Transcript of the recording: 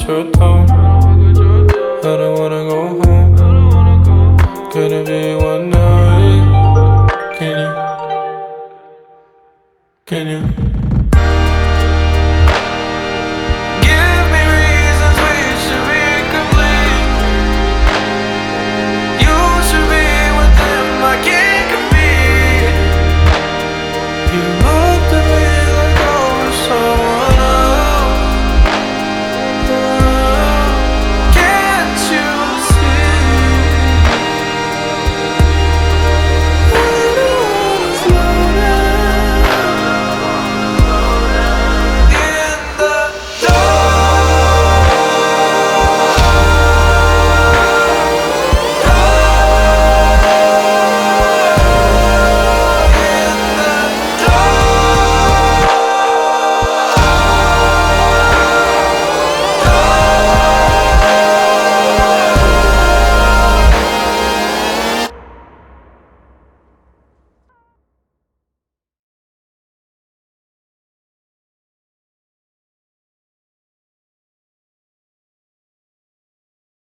with your tone. I don't wanna go home. Could it be one night? Can you? Can you?